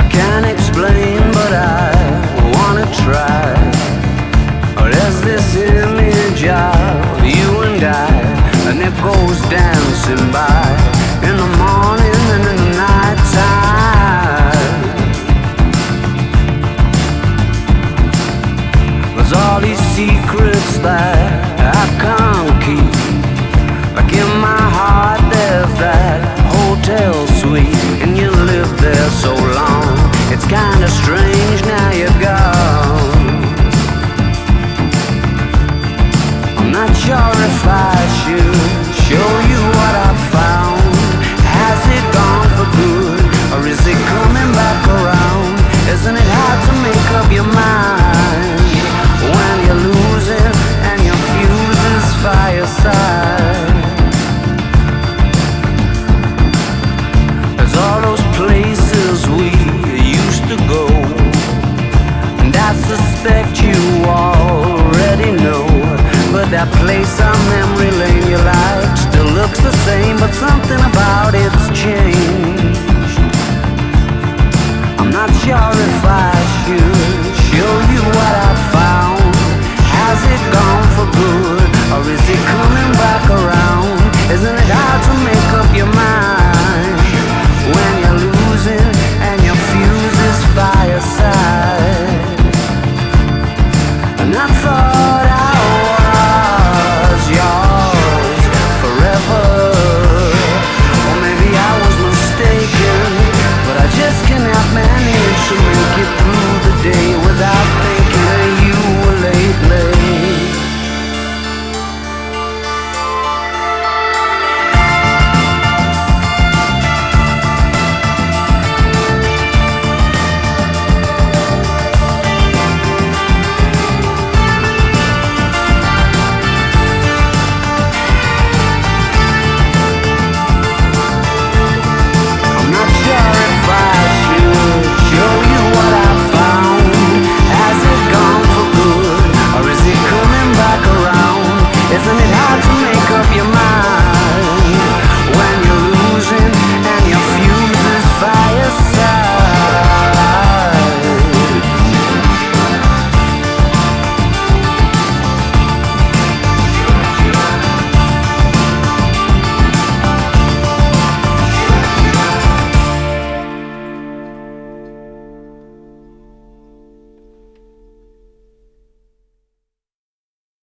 I can't explain, but I wanna try. This image of you and I, and it goes dancing by in the morning and in the. There's all these secrets that I can't. purified that place on memory lane you like still looks the same, but something about it's changed. I'm not sure if I. up your mind.